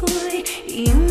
cuối im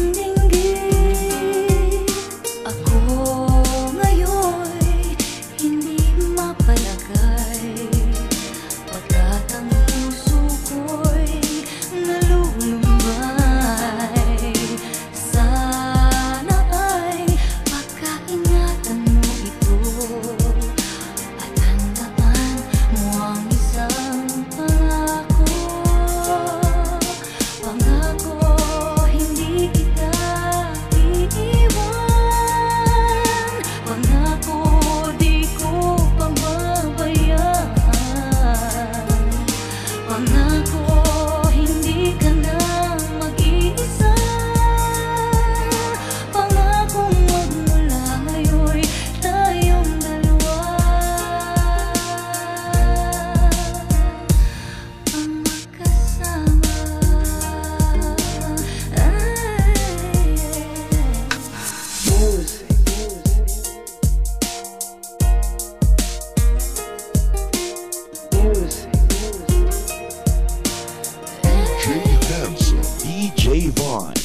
Javon.